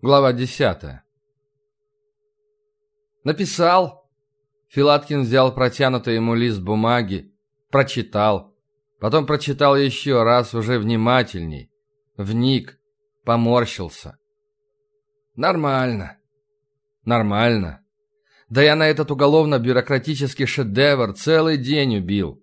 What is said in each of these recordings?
Глава десятая. Написал. Филаткин взял протянутый ему лист бумаги, прочитал. Потом прочитал еще раз уже внимательней. Вник, поморщился. Нормально. Нормально. Да я на этот уголовно-бюрократический шедевр целый день убил.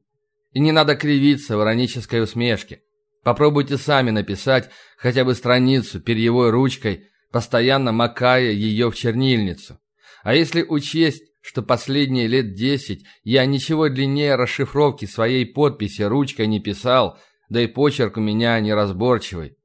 И не надо кривиться в иронической усмешке. Попробуйте сами написать хотя бы страницу перьевой ручкой – постоянно макая ее в чернильницу. А если учесть, что последние лет десять я ничего длиннее расшифровки своей подписи ручкой не писал, да и почерк у меня неразборчивый.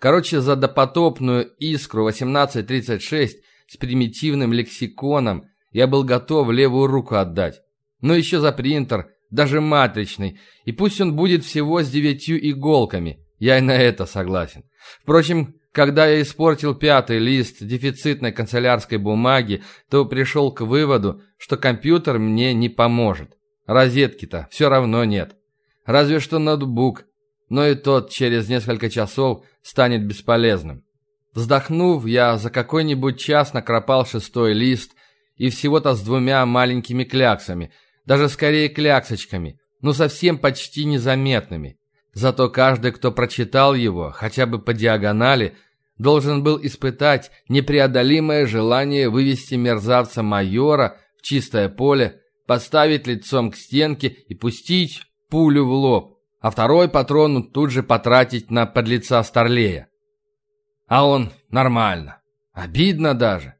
Короче, за допотопную «Искру» 1836 с примитивным лексиконом я был готов левую руку отдать. Но еще за принтер, даже матричный, и пусть он будет всего с девятью иголками, я и на это согласен. Впрочем, когда я испортил пятый лист дефицитной канцелярской бумаги, то пришел к выводу, что компьютер мне не поможет. Розетки-то все равно нет. Разве что ноутбук, но и тот через несколько часов станет бесполезным. Вздохнув, я за какой-нибудь час накропал шестой лист и всего-то с двумя маленькими кляксами, даже скорее кляксочками, но совсем почти незаметными. Зато каждый, кто прочитал его, хотя бы по диагонали, должен был испытать непреодолимое желание вывести мерзавца-майора в чистое поле, поставить лицом к стенке и пустить пулю в лоб, а второй патрон тут же потратить на подлеца Старлея. А он нормально. Обидно даже.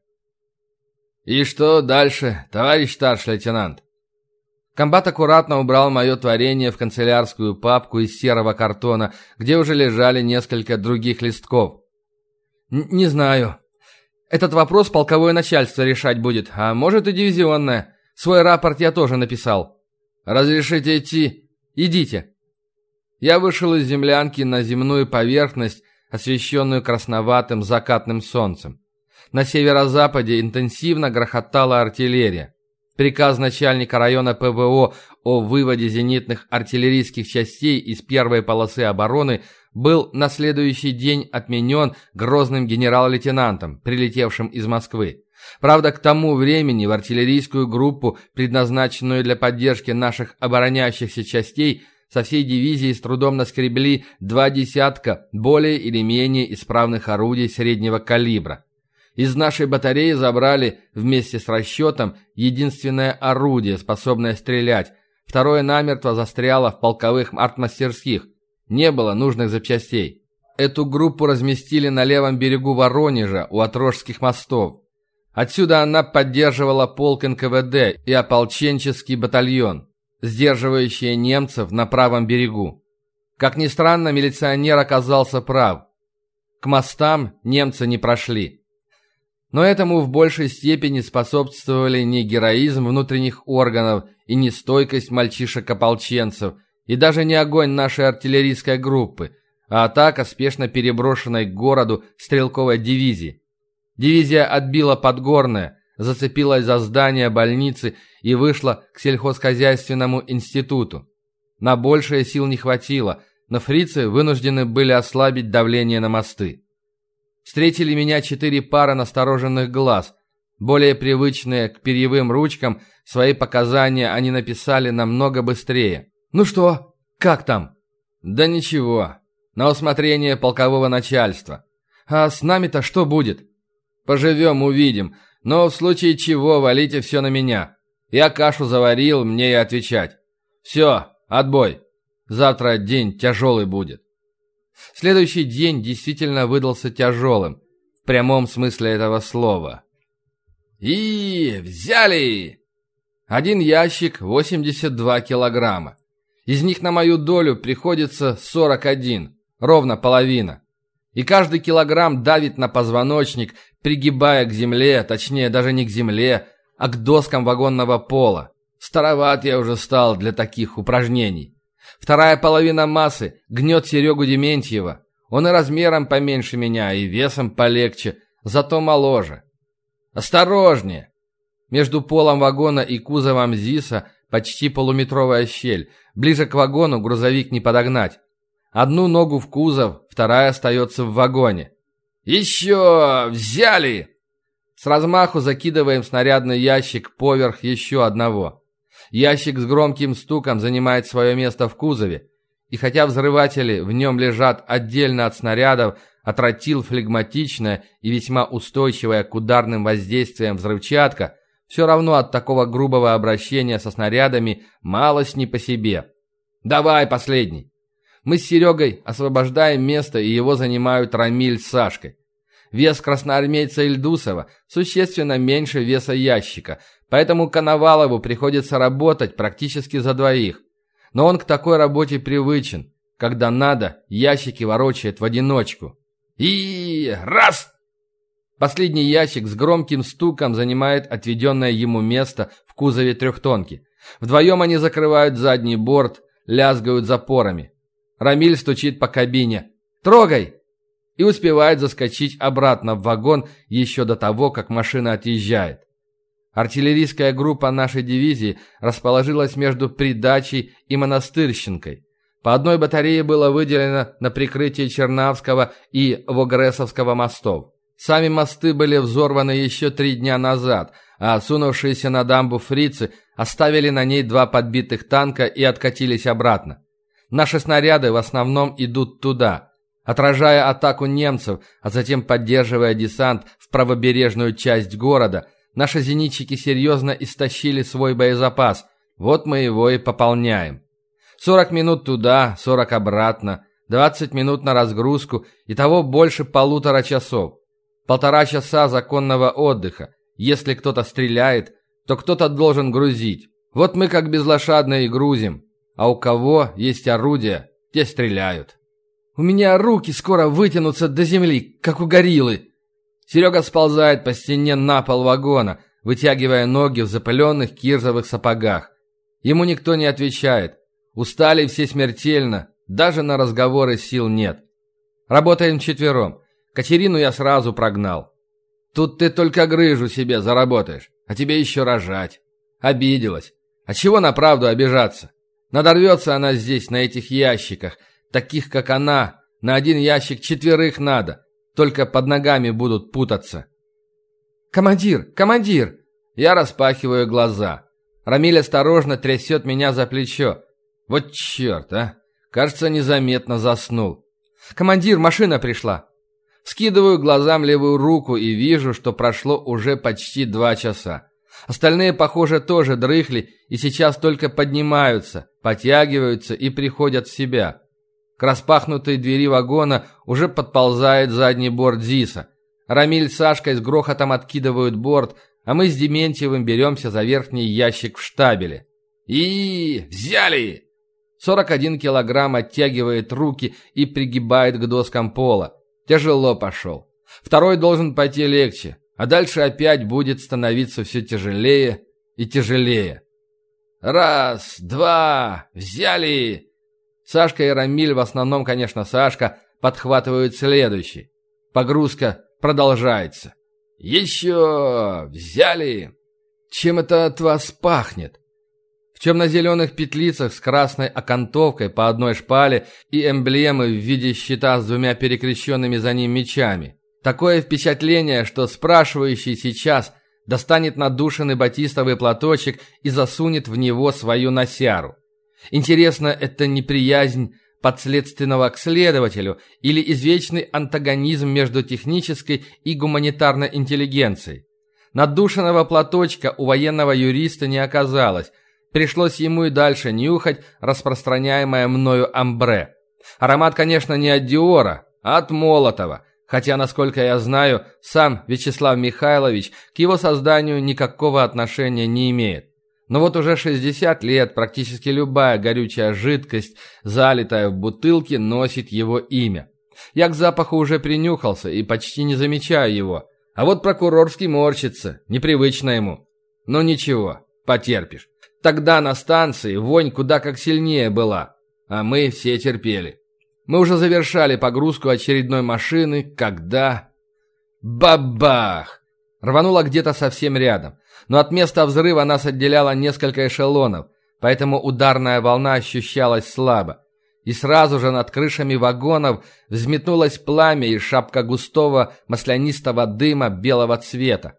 «И что дальше, товарищ старший лейтенант?» Комбат аккуратно убрал мое творение в канцелярскую папку из серого картона, где уже лежали несколько других листков. «Не знаю. Этот вопрос полковое начальство решать будет, а может и дивизионное. Свой рапорт я тоже написал». «Разрешите идти?» «Идите». Я вышел из землянки на земную поверхность, освещенную красноватым закатным солнцем. На северо-западе интенсивно грохотала артиллерия. Приказ начальника района ПВО о выводе зенитных артиллерийских частей из первой полосы обороны был на следующий день отменен грозным генерал-лейтенантом, прилетевшим из Москвы. Правда, к тому времени в артиллерийскую группу, предназначенную для поддержки наших обороняющихся частей, со всей дивизии с трудом наскребли два десятка более или менее исправных орудий среднего калибра. Из нашей батареи забрали вместе с расчетом единственное орудие, способное стрелять. Второе намертво застряло в полковых артмастерских. Не было нужных запчастей. Эту группу разместили на левом берегу Воронежа у Отрожских мостов. Отсюда она поддерживала полк НКВД и ополченческий батальон, сдерживающие немцев на правом берегу. Как ни странно, милиционер оказался прав. К мостам немцы не прошли. Но этому в большей степени способствовали не героизм внутренних органов и не стойкость мальчишек-ополченцев, и даже не огонь нашей артиллерийской группы, а атака спешно переброшенной к городу стрелковой дивизии. Дивизия отбила Подгорное, зацепилась за здание больницы и вышла к сельхозхозяйственному институту. На большее сил не хватило, но фрицы вынуждены были ослабить давление на мосты. Встретили меня четыре пары настороженных глаз. Более привычные к перьевым ручкам, свои показания они написали намного быстрее. «Ну что, как там?» «Да ничего. На усмотрение полкового начальства. А с нами-то что будет?» «Поживем, увидим. Но в случае чего валите все на меня. Я кашу заварил, мне и отвечать. Все, отбой. Завтра день тяжелый будет». Следующий день действительно выдался тяжелым, в прямом смысле этого слова. И взяли! Один ящик 82 килограмма. Из них на мою долю приходится 41, ровно половина. И каждый килограмм давит на позвоночник, пригибая к земле, точнее даже не к земле, а к доскам вагонного пола. Староват я уже стал для таких упражнений. Вторая половина массы гнет Серегу Дементьева. Он и размером поменьше меня, и весом полегче, зато моложе. Осторожнее! Между полом вагона и кузовом ЗИСа почти полуметровая щель. Ближе к вагону грузовик не подогнать. Одну ногу в кузов, вторая остается в вагоне. Еще! Взяли!» С размаху закидываем снарядный ящик поверх еще одного. Ящик с громким стуком занимает свое место в кузове, и хотя взрыватели в нем лежат отдельно от снарядов, а флегматичная и весьма устойчивая к ударным воздействиям взрывчатка, все равно от такого грубого обращения со снарядами малость не по себе. «Давай, последний!» Мы с Серегой освобождаем место, и его занимают Рамиль с Сашкой. Вес красноармейца Ильдусова существенно меньше веса ящика, поэтому Коновалову приходится работать практически за двоих. Но он к такой работе привычен. Когда надо, ящики ворочает в одиночку. И раз! Последний ящик с громким стуком занимает отведенное ему место в кузове трехтонки. Вдвоем они закрывают задний борт, лязгают запорами. Рамиль стучит по кабине. «Трогай!» И успевает заскочить обратно в вагон еще до того, как машина отъезжает. Артиллерийская группа нашей дивизии расположилась между Придачей и Монастырщинкой. По одной батарее было выделено на прикрытие Чернавского и Вогресовского мостов. Сами мосты были взорваны еще три дня назад, а сунувшиеся на дамбу фрицы оставили на ней два подбитых танка и откатились обратно. Наши снаряды в основном идут туда, отражая атаку немцев, а затем поддерживая десант в правобережную часть города. Наши зенитчики серьезно истощили свой боезапас, вот мы его и пополняем. 40 минут туда, 40 обратно, 20 минут на разгрузку, и того больше полутора часов. Полтора часа законного отдыха. Если кто-то стреляет, то кто-то должен грузить. Вот мы как безлошадные грузим. А у кого есть орудия, те стреляют. У меня руки скоро вытянутся до земли, как у гориллы. Серега сползает по стене на пол вагона, вытягивая ноги в запыленных кирзовых сапогах. Ему никто не отвечает. Устали все смертельно, даже на разговоры сил нет. Работаем четвером. Катерину я сразу прогнал. Тут ты только грыжу себе заработаешь, а тебе еще рожать. Обиделась. А чего на правду обижаться? Надорвется она здесь, на этих ящиках. Таких, как она, на один ящик четверых надо. Только под ногами будут путаться. «Командир! Командир!» Я распахиваю глаза. Рамиль осторожно трясет меня за плечо. Вот черт, а! Кажется, незаметно заснул. «Командир, машина пришла!» Скидываю глазам левую руку и вижу, что прошло уже почти два часа. Остальные, похоже, тоже дрыхли и сейчас только поднимаются, подтягиваются и приходят в себя. К распахнутой двери вагона уже подползает задний борт ЗИСа. Рамиль с Сашкой с грохотом откидывают борт, а мы с Дементьевым беремся за верхний ящик в штабеле. И взяли! 41 килограмм оттягивает руки и пригибает к доскам пола. Тяжело пошел. Второй должен пойти легче, а дальше опять будет становиться все тяжелее и тяжелее. Раз, два, взяли! Сашка и Рамиль, в основном, конечно, Сашка, подхватывают следующий. Погрузка продолжается. Еще взяли! Чем это от вас пахнет? темно-зеленых петлицах с красной окантовкой по одной шпале и эмблемы в виде щита с двумя перекрещенными за ним мечами. Такое впечатление, что спрашивающий сейчас достанет надушенный батистовый платочек и засунет в него свою носяру. Интересно, это неприязнь подследственного к следователю или извечный антагонизм между технической и гуманитарной интеллигенцией? Надушенного платочка у военного юриста не оказалось, Пришлось ему и дальше нюхать распространяемое мною амбре. Аромат, конечно, не от Диора, а от Молотова, хотя, насколько я знаю, сам Вячеслав Михайлович к его созданию никакого отношения не имеет. Но вот уже 60 лет практически любая горючая жидкость, залитая в бутылке, носит его имя. Я к запаху уже принюхался и почти не замечаю его. А вот прокурорский морщится, непривычно ему. Но ничего, потерпишь. Тогда на станции вонь куда как сильнее была, а мы все терпели. Мы уже завершали погрузку очередной машины, когда... Бабах! Рвануло где-то совсем рядом, но от места взрыва нас отделяло несколько эшелонов, поэтому ударная волна ощущалась слабо. и сразу же над крышами вагонов взметнулось пламя и шапка густого маслянистого дыма белого цвета.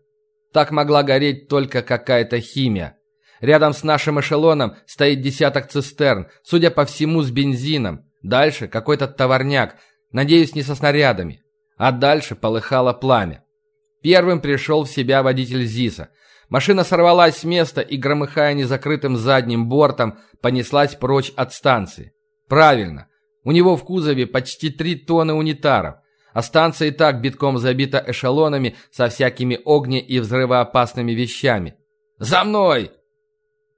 Так могла гореть только какая-то химия. Рядом с нашим эшелоном стоит десяток цистерн, судя по всему, с бензином. Дальше какой-то товарняк, надеюсь, не со снарядами. А дальше полыхало пламя. Первым пришел в себя водитель ЗИСа. Машина сорвалась с места и, громыхая незакрытым задним бортом, понеслась прочь от станции. Правильно. У него в кузове почти три тонны унитаров, а станция и так битком забита эшелонами со всякими огне- и взрывоопасными вещами. «За мной!»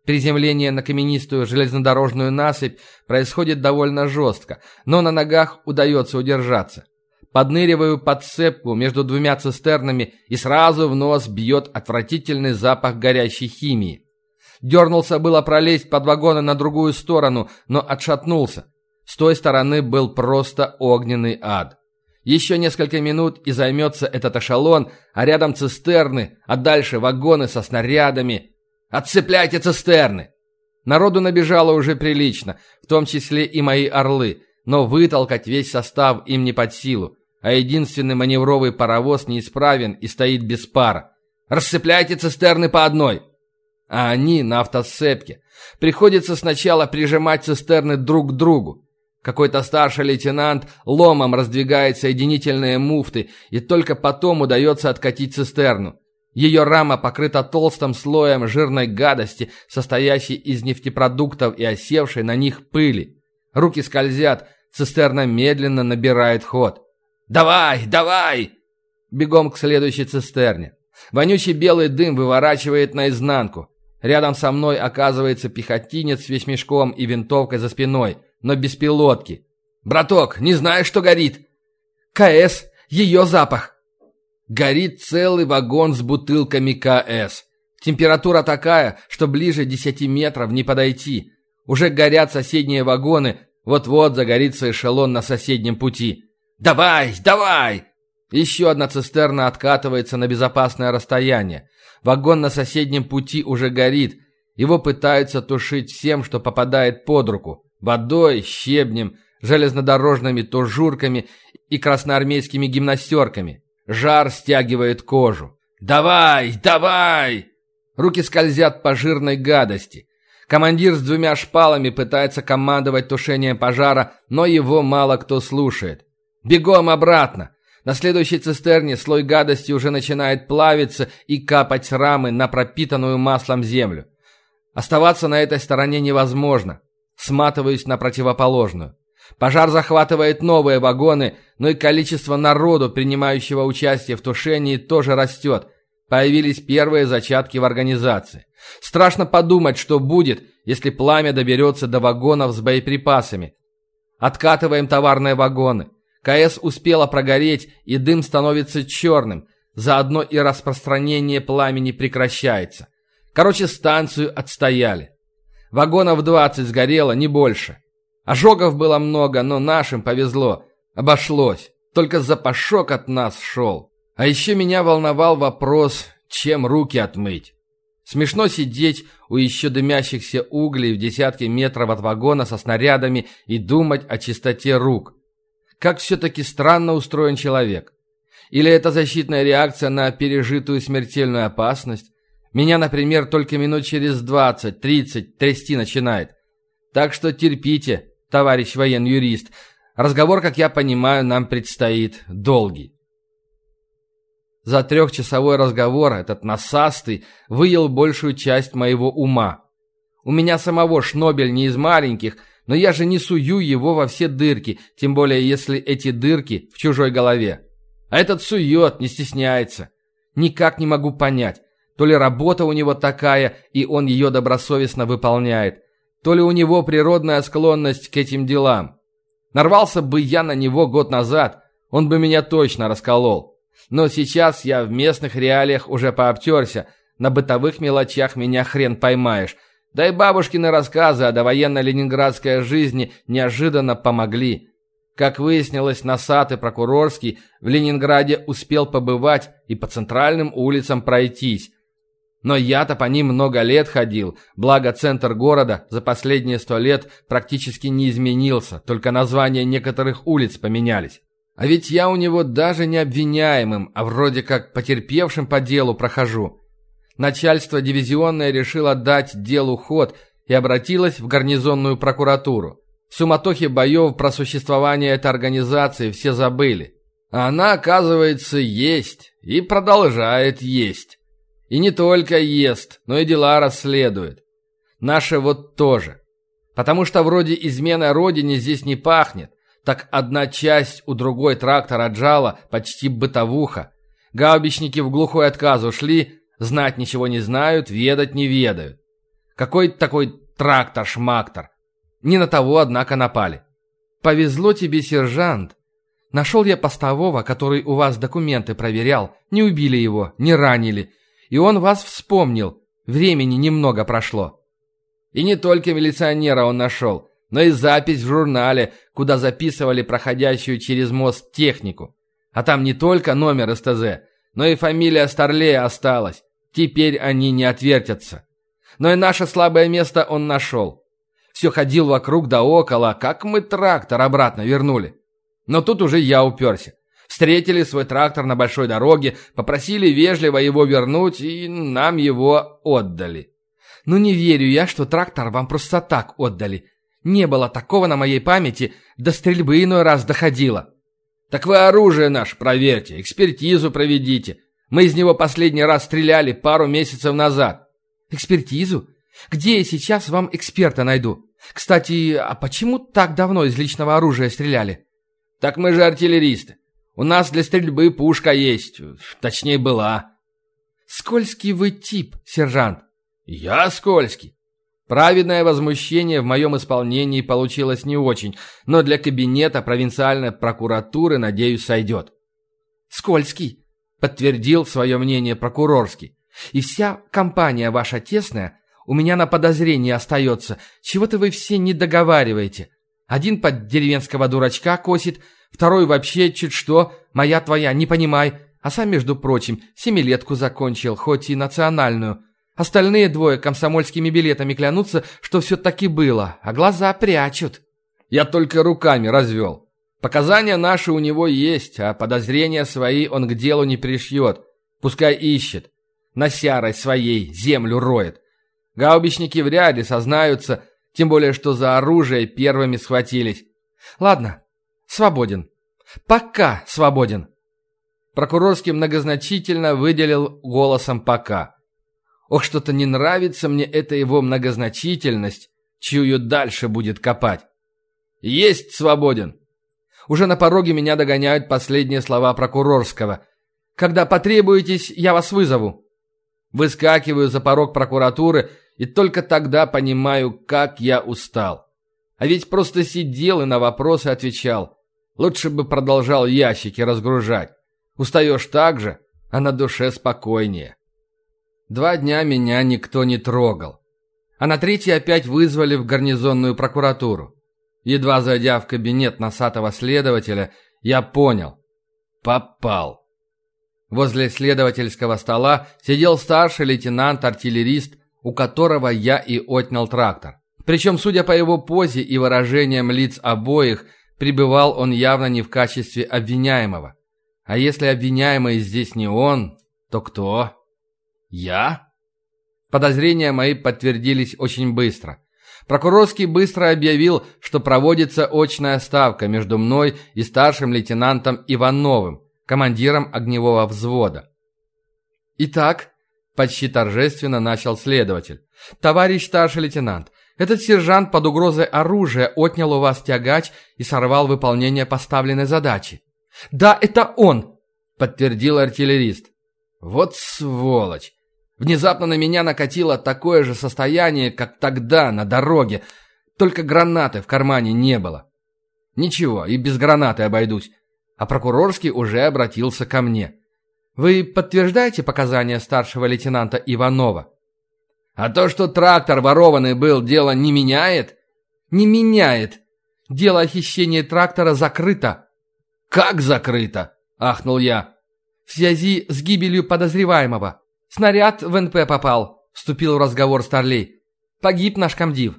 Приземление на каменистую железнодорожную насыпь происходит довольно жестко, но на ногах удается удержаться. Подныриваю под цепку между двумя цистернами и сразу в нос бьет отвратительный запах горящей химии. Дернулся было пролезть под вагоны на другую сторону, но отшатнулся. С той стороны был просто огненный ад. Еще несколько минут и займется этот эшелон, а рядом цистерны, а дальше вагоны со снарядами. «Отцепляйте цистерны!» Народу набежало уже прилично, в том числе и мои орлы, но вытолкать весь состав им не под силу, а единственный маневровый паровоз неисправен и стоит без пара. «Расцепляйте цистерны по одной!» а они на автосцепке. Приходится сначала прижимать цистерны друг к другу. Какой-то старший лейтенант ломом раздвигает соединительные муфты, и только потом удается откатить цистерну. Ее рама покрыта толстым слоем жирной гадости, состоящей из нефтепродуктов и осевшей на них пыли. Руки скользят, цистерна медленно набирает ход. «Давай, давай!» Бегом к следующей цистерне. Вонючий белый дым выворачивает наизнанку. Рядом со мной оказывается пехотинец с вещмешком и винтовкой за спиной, но без пилотки. «Браток, не знаешь, что горит?» «КС! Ее запах!» Горит целый вагон с бутылками КС. Температура такая, что ближе 10 метров не подойти. Уже горят соседние вагоны, вот-вот загорится эшелон на соседнем пути. «Давай, давай!» Еще одна цистерна откатывается на безопасное расстояние. Вагон на соседнем пути уже горит. Его пытаются тушить всем, что попадает под руку. Водой, щебнем, железнодорожными тужурками и красноармейскими гимнастерками. Жар стягивает кожу. «Давай! Давай!» Руки скользят по жирной гадости. Командир с двумя шпалами пытается командовать тушением пожара, но его мало кто слушает. «Бегом обратно! На следующей цистерне слой гадости уже начинает плавиться и капать с рамы на пропитанную маслом землю. Оставаться на этой стороне невозможно. Сматываюсь на противоположную. Пожар захватывает новые вагоны, но и количество народу, принимающего участие в тушении, тоже растет. Появились первые зачатки в организации. Страшно подумать, что будет, если пламя доберется до вагонов с боеприпасами. Откатываем товарные вагоны. КС успела прогореть, и дым становится черным. Заодно и распространение пламени прекращается. Короче, станцию отстояли. Вагонов 20 сгорело, не больше. Ожогов было много, но нашим повезло. Обошлось. Только запашок от нас шел. А еще меня волновал вопрос, чем руки отмыть. Смешно сидеть у еще дымящихся углей в десятке метров от вагона со снарядами и думать о чистоте рук. Как все-таки странно устроен человек. Или это защитная реакция на пережитую смертельную опасность? Меня, например, только минут через 20-30 трясти начинает. Так что терпите, товарищ военный юрист. Разговор, как я понимаю, нам предстоит долгий. За трехчасовой разговор этот насастый выел большую часть моего ума. У меня самого шнобель не из маленьких – но я же не сую его во все дырки, тем более если эти дырки в чужой голове. А этот сует, не стесняется. Никак не могу понять, то ли работа у него такая, и он ее добросовестно выполняет, то ли у него природная склонность к этим делам. Нарвался бы я на него год назад, он бы меня точно расколол. Но сейчас я в местных реалиях уже пообтерся, на бытовых мелочах меня хрен поймаешь, да и бабушкины рассказы о довоенной ленинградской жизни неожиданно помогли. Как выяснилось, Насад и Прокурорский в Ленинграде успел побывать и по центральным улицам пройтись. Но я-то по ним много лет ходил, благо центр города за последние сто лет практически не изменился, только названия некоторых улиц поменялись. А ведь я у него даже не обвиняемым, а вроде как потерпевшим по делу прохожу. Начальство дивизионное решило дать делу ход и обратилось в гарнизонную прокуратуру. В суматохе боев про существование этой организации все забыли. А она, оказывается, есть и продолжает есть. И не только ест, но и дела расследует. Наши вот тоже. Потому что вроде измена родине здесь не пахнет. Так одна часть у другой трактор отжала, почти бытовуха. Гаубичники в глухой отказ ушли, знать ничего не знают, ведать не ведают. Какой такой трактор-шмактор? Не на того, однако, напали. Повезло тебе, сержант. Нашел я постового, который у вас документы проверял. Не убили его, не ранили. И он вас вспомнил. Времени немного прошло. И не только милиционера он нашел, но и запись в журнале, куда записывали проходящую через мост технику. А там не только номер СТЗ, но и фамилия Старлея осталась. Теперь они не отвертятся. Но и наше слабое место он нашел. Все ходил вокруг да около, как мы трактор обратно вернули. Но тут уже я уперся. Встретили свой трактор на большой дороге, попросили вежливо его вернуть, и нам его отдали. Ну не верю я, что трактор вам просто так отдали. Не было такого на моей памяти, до стрельбы иной раз доходило. Так вы оружие наше проверьте, экспертизу проведите. Мы из него последний раз стреляли пару месяцев назад. Экспертизу? Где я сейчас вам эксперта найду? Кстати, а почему так давно из личного оружия стреляли? Так мы же артиллеристы. У нас для стрельбы пушка есть. Точнее, была. Скользкий вы тип, сержант. Я скользкий. Праведное возмущение в моем исполнении получилось не очень, но для кабинета провинциальной прокуратуры, надеюсь, сойдет. «Скользкий», — подтвердил свое мнение прокурорский. «И вся компания ваша тесная у меня на подозрении остается. Чего-то вы все не договариваете. Один под деревенского дурачка косит, второй вообще чуть что, моя твоя, не понимай. А сам, между прочим, семилетку закончил, хоть и национальную. Остальные двое комсомольскими билетами клянутся, что все таки было, а глаза прячут. Я только руками развел. Показания наши у него есть, а подозрения свои он к делу не пришьет. Пускай ищет. На сярой своей землю роет. Гаубичники вряд ли сознаются, тем более, что за оружие первыми схватились. Ладно, свободен. Пока свободен. Прокурорский многозначительно выделил голосом «пока». Ох, что-то не нравится мне эта его многозначительность, чью дальше будет копать. Есть свободен. Уже на пороге меня догоняют последние слова прокурорского. Когда потребуетесь, я вас вызову. Выскакиваю за порог прокуратуры и только тогда понимаю, как я устал. А ведь просто сидел и на вопросы отвечал. Лучше бы продолжал ящики разгружать. Устаешь так же, а на душе спокойнее. Два дня меня никто не трогал. А на третий опять вызвали в гарнизонную прокуратуру. Едва зайдя в кабинет носатого следователя, я понял. Попал. Возле следовательского стола сидел старший лейтенант-артиллерист у которого я и отнял трактор. Причем, судя по его позе и выражениям лиц обоих, пребывал он явно не в качестве обвиняемого. А если обвиняемый здесь не он, то кто? Я? Подозрения мои подтвердились очень быстро. Прокурорский быстро объявил, что проводится очная ставка между мной и старшим лейтенантом Ивановым, командиром огневого взвода. «Итак», Почти торжественно начал следователь. «Товарищ старший лейтенант, этот сержант под угрозой оружия отнял у вас тягач и сорвал выполнение поставленной задачи». «Да, это он!» — подтвердил артиллерист. «Вот сволочь! Внезапно на меня накатило такое же состояние, как тогда на дороге, только гранаты в кармане не было. Ничего, и без гранаты обойдусь. А прокурорский уже обратился ко мне. Вы подтверждаете показания старшего лейтенанта Иванова? А то, что трактор ворованный был, дело не меняет? Не меняет. Дело о хищении трактора закрыто. Как закрыто? Ахнул я. В связи с гибелью подозреваемого. Снаряд в НП попал», — вступил в разговор Старлей. «Погиб наш комдив».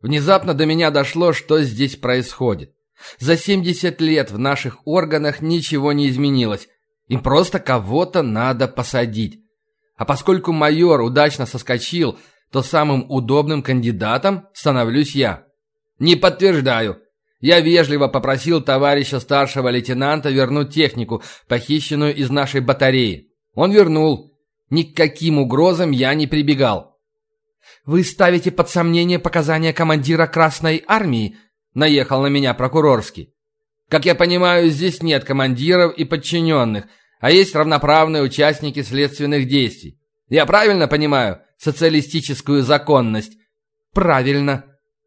Внезапно до меня дошло, что здесь происходит. За 70 лет в наших органах ничего не изменилось. Им просто кого-то надо посадить. А поскольку майор удачно соскочил, то самым удобным кандидатом становлюсь я. Не подтверждаю. Я вежливо попросил товарища старшего лейтенанта вернуть технику, похищенную из нашей батареи. Он вернул. Ни к каким угрозам я не прибегал. «Вы ставите под сомнение показания командира Красной Армии?» – наехал на меня прокурорский. «Как я понимаю, здесь нет командиров и подчиненных, а есть равноправные участники следственных действий. Я правильно понимаю социалистическую законность?» «Правильно».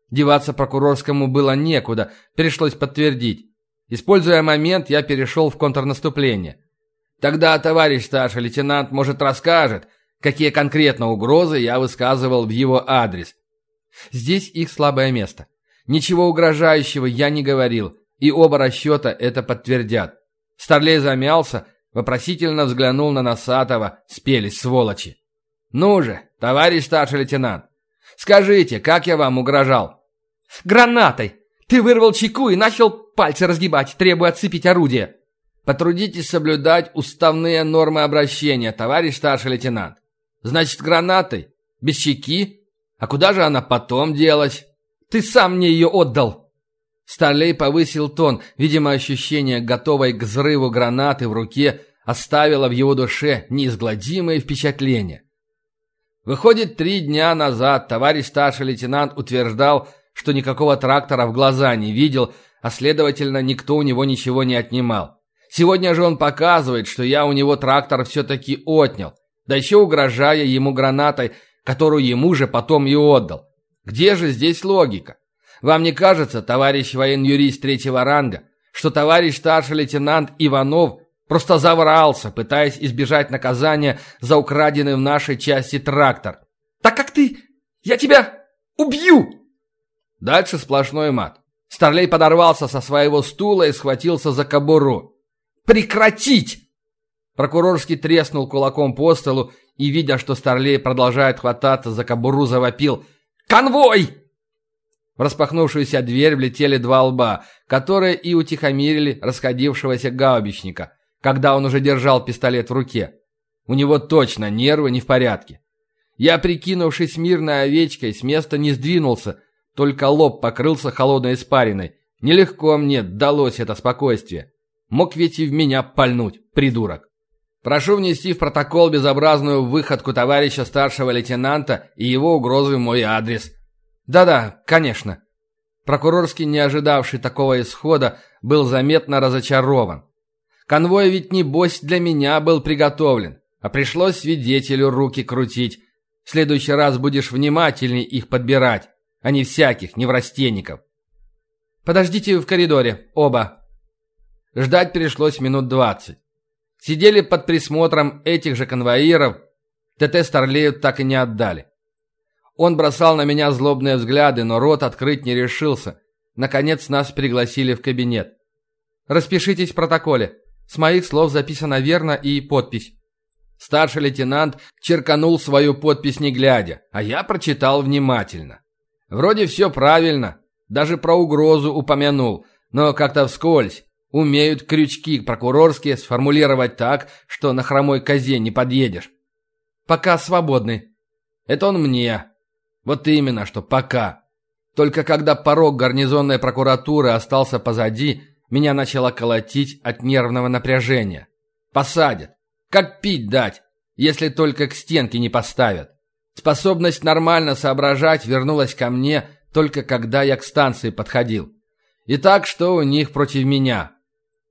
Деваться прокурорскому было некуда, пришлось подтвердить. Используя момент, я перешел в контрнаступление. Тогда товарищ старший лейтенант, может, расскажет, какие конкретно угрозы я высказывал в его адрес. Здесь их слабое место. Ничего угрожающего я не говорил, и оба расчета это подтвердят. Старлей замялся, вопросительно взглянул на Носатого, спелись сволочи. «Ну же, товарищ старший лейтенант, скажите, как я вам угрожал?» «Гранатой! Ты вырвал чеку и начал пальцы разгибать, требуя отцепить орудие!» Потрудитесь соблюдать уставные нормы обращения, товарищ старший лейтенант. Значит, гранатой? Без щеки? А куда же она потом делась? Ты сам мне ее отдал!» Старлей повысил тон. Видимо, ощущение, готовой к взрыву гранаты в руке, оставило в его душе неизгладимое впечатление. Выходит, три дня назад товарищ старший лейтенант утверждал, что никакого трактора в глаза не видел, а следовательно, никто у него ничего не отнимал. Сегодня же он показывает, что я у него трактор все-таки отнял, да еще угрожая ему гранатой, которую ему же потом и отдал. Где же здесь логика? Вам не кажется, товарищ воен-юрист третьего ранга, что товарищ старший лейтенант Иванов просто заврался, пытаясь избежать наказания за украденный в нашей части трактор? «Так как ты? Я тебя убью!» Дальше сплошной мат. Старлей подорвался со своего стула и схватился за кобуру. Прекратить!» Прокурорский треснул кулаком по столу и, видя, что Старлей продолжает хвататься за кобуру, завопил «Конвой!». В распахнувшуюся дверь влетели два лба, которые и утихомирили расходившегося гаубичника, когда он уже держал пистолет в руке. У него точно нервы не в порядке. Я, прикинувшись мирной овечкой, с места не сдвинулся, только лоб покрылся холодной испариной. Нелегко мне далось это спокойствие. Мог ведь и в меня пальнуть, придурок. Прошу внести в протокол безобразную выходку товарища старшего лейтенанта и его угрозы в мой адрес. Да-да, конечно. Прокурорский, не ожидавший такого исхода, был заметно разочарован. Конвой ведь небось для меня был приготовлен, а пришлось свидетелю руки крутить. В следующий раз будешь внимательней их подбирать, а не всяких неврастенников. Подождите в коридоре, оба. Ждать пришлось минут двадцать. Сидели под присмотром этих же конвоиров. ТТ Старлею так и не отдали. Он бросал на меня злобные взгляды, но рот открыть не решился. Наконец нас пригласили в кабинет. «Распишитесь в протоколе. С моих слов записано верно и подпись». Старший лейтенант черканул свою подпись не глядя, а я прочитал внимательно. Вроде все правильно, даже про угрозу упомянул, но как-то вскользь. Умеют крючки прокурорские сформулировать так, что на хромой козе не подъедешь. Пока свободны. Это он мне. Вот именно, что пока. Только когда порог гарнизонной прокуратуры остался позади, меня начало колотить от нервного напряжения. Посадят. Как пить дать, если только к стенке не поставят? Способность нормально соображать вернулась ко мне только когда я к станции подходил. Итак, что у них против меня?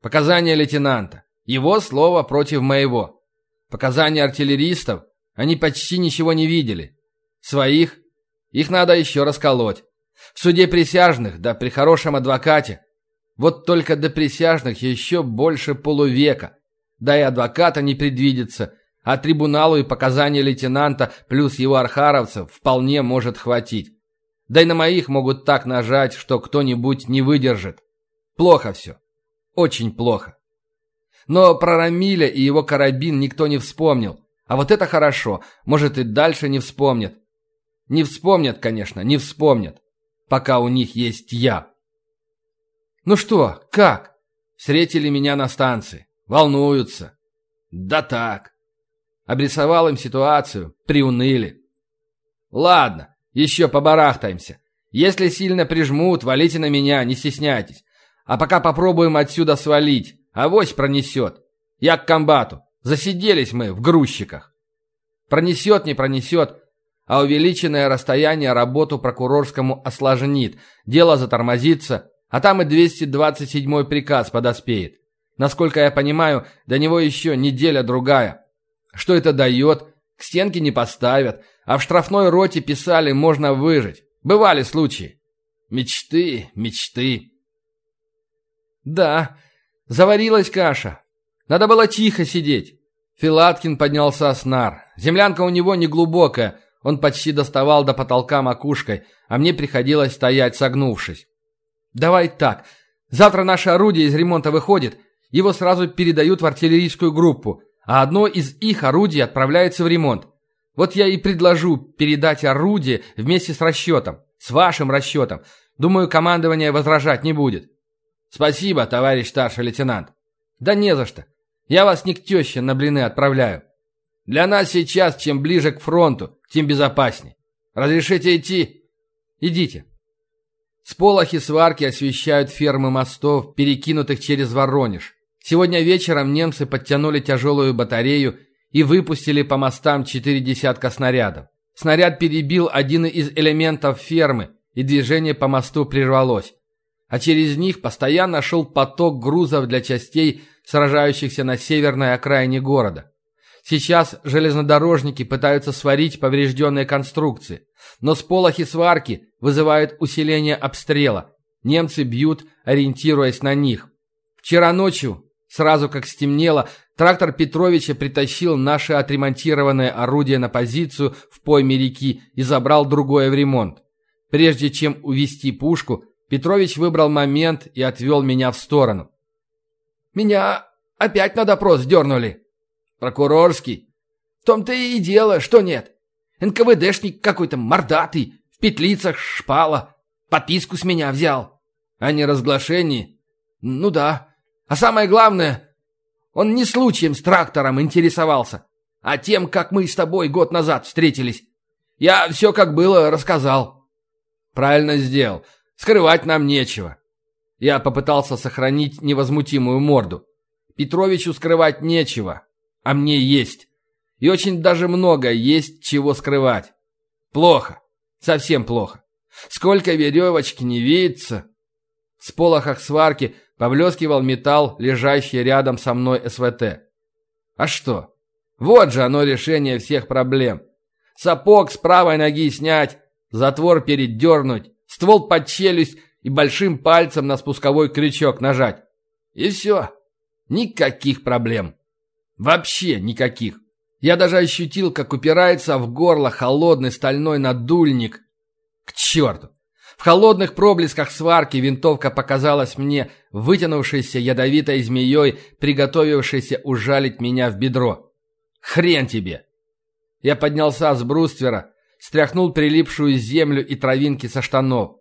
Показания лейтенанта. Его слово против моего. Показания артиллеристов. Они почти ничего не видели. Своих. Их надо еще расколоть. В суде присяжных, да при хорошем адвокате. Вот только до присяжных еще больше полувека. Да и адвоката не предвидится, а трибуналу и показания лейтенанта плюс его архаровцев вполне может хватить. Да и на моих могут так нажать, что кто-нибудь не выдержит. Плохо все. Очень плохо. Но про Рамиля и его карабин никто не вспомнил, А вот это хорошо, может и дальше не вспомнят. Не вспомнят, конечно, не вспомнят, пока у них есть я. Ну что, как? Встретили меня на станции. Волнуются. Да так. Обрисовал им ситуацию, приуныли. Ладно, еще побарахтаемся. Если сильно прижмут, валите на меня, не стесняйтесь. А пока попробуем отсюда свалить. Авось пронесет. Я к комбату. Засиделись мы в грузчиках. Пронесет, не пронесет. А увеличенное расстояние работу прокурорскому осложнит. Дело затормозится. А там и 227-й приказ подоспеет. Насколько я понимаю, до него еще неделя-другая. Что это дает? К стенке не поставят. А в штрафной роте писали «можно выжить». Бывали случаи. Мечты, мечты. Да, заварилась каша. Надо было тихо сидеть. Филаткин поднялся с нар. Землянка у него неглубокая, он почти доставал до потолка макушкой, а мне приходилось стоять согнувшись. «Давай так. Завтра наше орудие из ремонта выходит, его сразу передают в артиллерийскую группу, а одно из их орудий отправляется в ремонт. Вот я и предложу передать орудие вместе с расчетом, с вашим расчетом. Думаю, командование возражать не будет». «Спасибо, товарищ старший лейтенант». «Да не за что. Я вас не к теще на блины отправляю. Для нас сейчас, чем ближе к фронту, тем безопасней. Разрешите идти?» «Идите». Сполохи сварки освещают фермы мостов, перекинутых через Воронеж. Сегодня вечером немцы подтянули тяжелую батарею и выпустили по мостам четыре десятка снарядов. Снаряд перебил один из элементов фермы, и движение по мосту прервалось. А через них постоянно шел поток грузов для частей, сражающихся на северной окраине города. Сейчас железнодорожники пытаются сварить поврежденные конструкции, но сполохи сварки вызывают усиление обстрела. Немцы бьют, ориентируясь на них. Вчера ночью, сразу как стемнело, трактор Петровича притащил наше отремонтированное орудие на позицию в пойме реки и забрал другое в ремонт. Прежде чем увести пушку, Петрович выбрал момент и отвел меня в сторону. «Меня опять на допрос дернули». «Прокурорский?» «В том-то и дело, что нет. НКВДшник какой-то мордатый, в петлицах шпала. Подписку с меня взял». «А не разглашение?» «Ну да. А самое главное, он не случаем с трактором интересовался, а тем, как мы с тобой год назад встретились. Я все как было рассказал». «Правильно сделал. Скрывать нам нечего». Я попытался сохранить невозмутимую морду. Петровичу скрывать нечего, а мне есть. И очень даже много есть чего скрывать. Плохо. Совсем плохо. Сколько веревочки не видится. В сполохах сварки поблескивал металл, лежащий рядом со мной СВТ. А что? Вот же оно решение всех проблем. Сапог с правой ноги снять, затвор передернуть, ствол под челюсть и большим пальцем на спусковой крючок нажать. И все. Никаких проблем. Вообще никаких. Я даже ощутил, как упирается в горло холодный стальной надульник. К черту! В холодных проблесках сварки винтовка показалась мне вытянувшейся ядовитой змеей, приготовившейся ужалить меня в бедро. Хрен тебе! Я поднялся с бруствера, стряхнул прилипшую землю и травинки со штанов.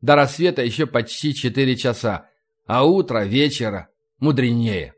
До рассвета еще почти четыре часа, а утро вечера мудренее.